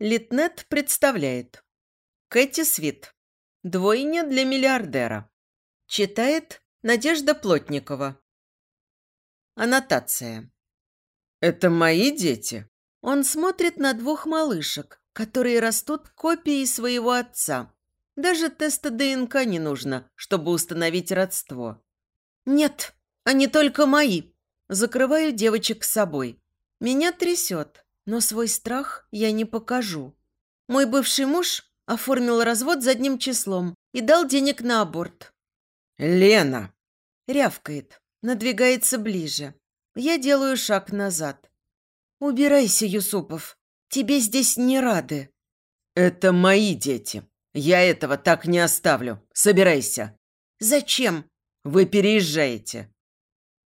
Литнет представляет. Кэти Свит. Двойня для миллиардера. Читает Надежда Плотникова. Аннотация. «Это мои дети?» Он смотрит на двух малышек, которые растут копией своего отца. Даже теста ДНК не нужно, чтобы установить родство. «Нет, они только мои». Закрываю девочек с собой. Меня трясет, но свой страх я не покажу. Мой бывший муж оформил развод задним числом и дал денег на аборт. «Лена!» Рявкает, надвигается ближе. Я делаю шаг назад. «Убирайся, Юсупов. Тебе здесь не рады». «Это мои дети. Я этого так не оставлю. Собирайся». «Зачем?» «Вы переезжаете».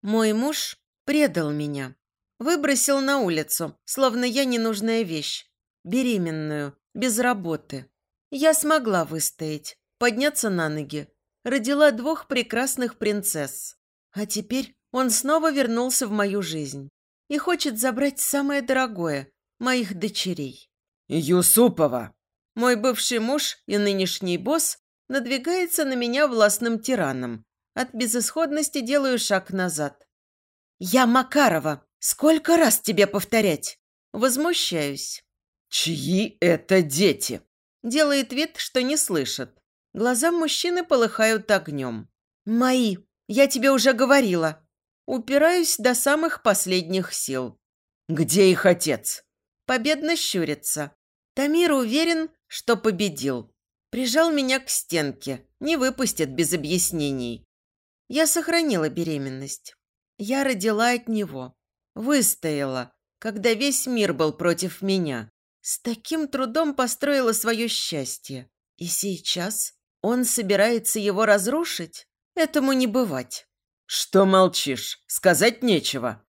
Мой муж предал меня. Выбросил на улицу, словно я ненужная вещь. Беременную, без работы. Я смогла выстоять, подняться на ноги. Родила двух прекрасных принцесс. А теперь он снова вернулся в мою жизнь и хочет забрать самое дорогое – моих дочерей. «Юсупова!» Мой бывший муж и нынешний босс надвигается на меня властным тираном. От безысходности делаю шаг назад. «Я Макарова! Сколько раз тебе повторять?» Возмущаюсь. «Чьи это дети?» Делает вид, что не слышит. Глаза мужчины полыхают огнем. «Мои! Я тебе уже говорила!» Упираюсь до самых последних сил. «Где их отец?» Победно щурится. Тамир уверен, что победил. Прижал меня к стенке, не выпустит без объяснений. Я сохранила беременность. Я родила от него. Выстояла, когда весь мир был против меня. С таким трудом построила свое счастье. И сейчас он собирается его разрушить? Этому не бывать. «Что молчишь? Сказать нечего».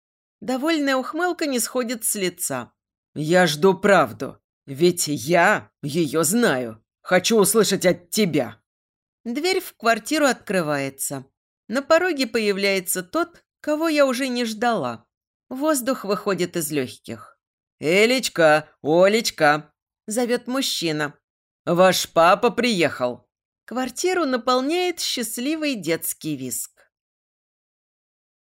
Довольная ухмылка не сходит с лица. «Я жду правду. Ведь я ее знаю. Хочу услышать от тебя». Дверь в квартиру открывается. На пороге появляется тот, кого я уже не ждала. Воздух выходит из легких. «Элечка, Олечка!» – зовет мужчина. «Ваш папа приехал!» Квартиру наполняет счастливый детский виск.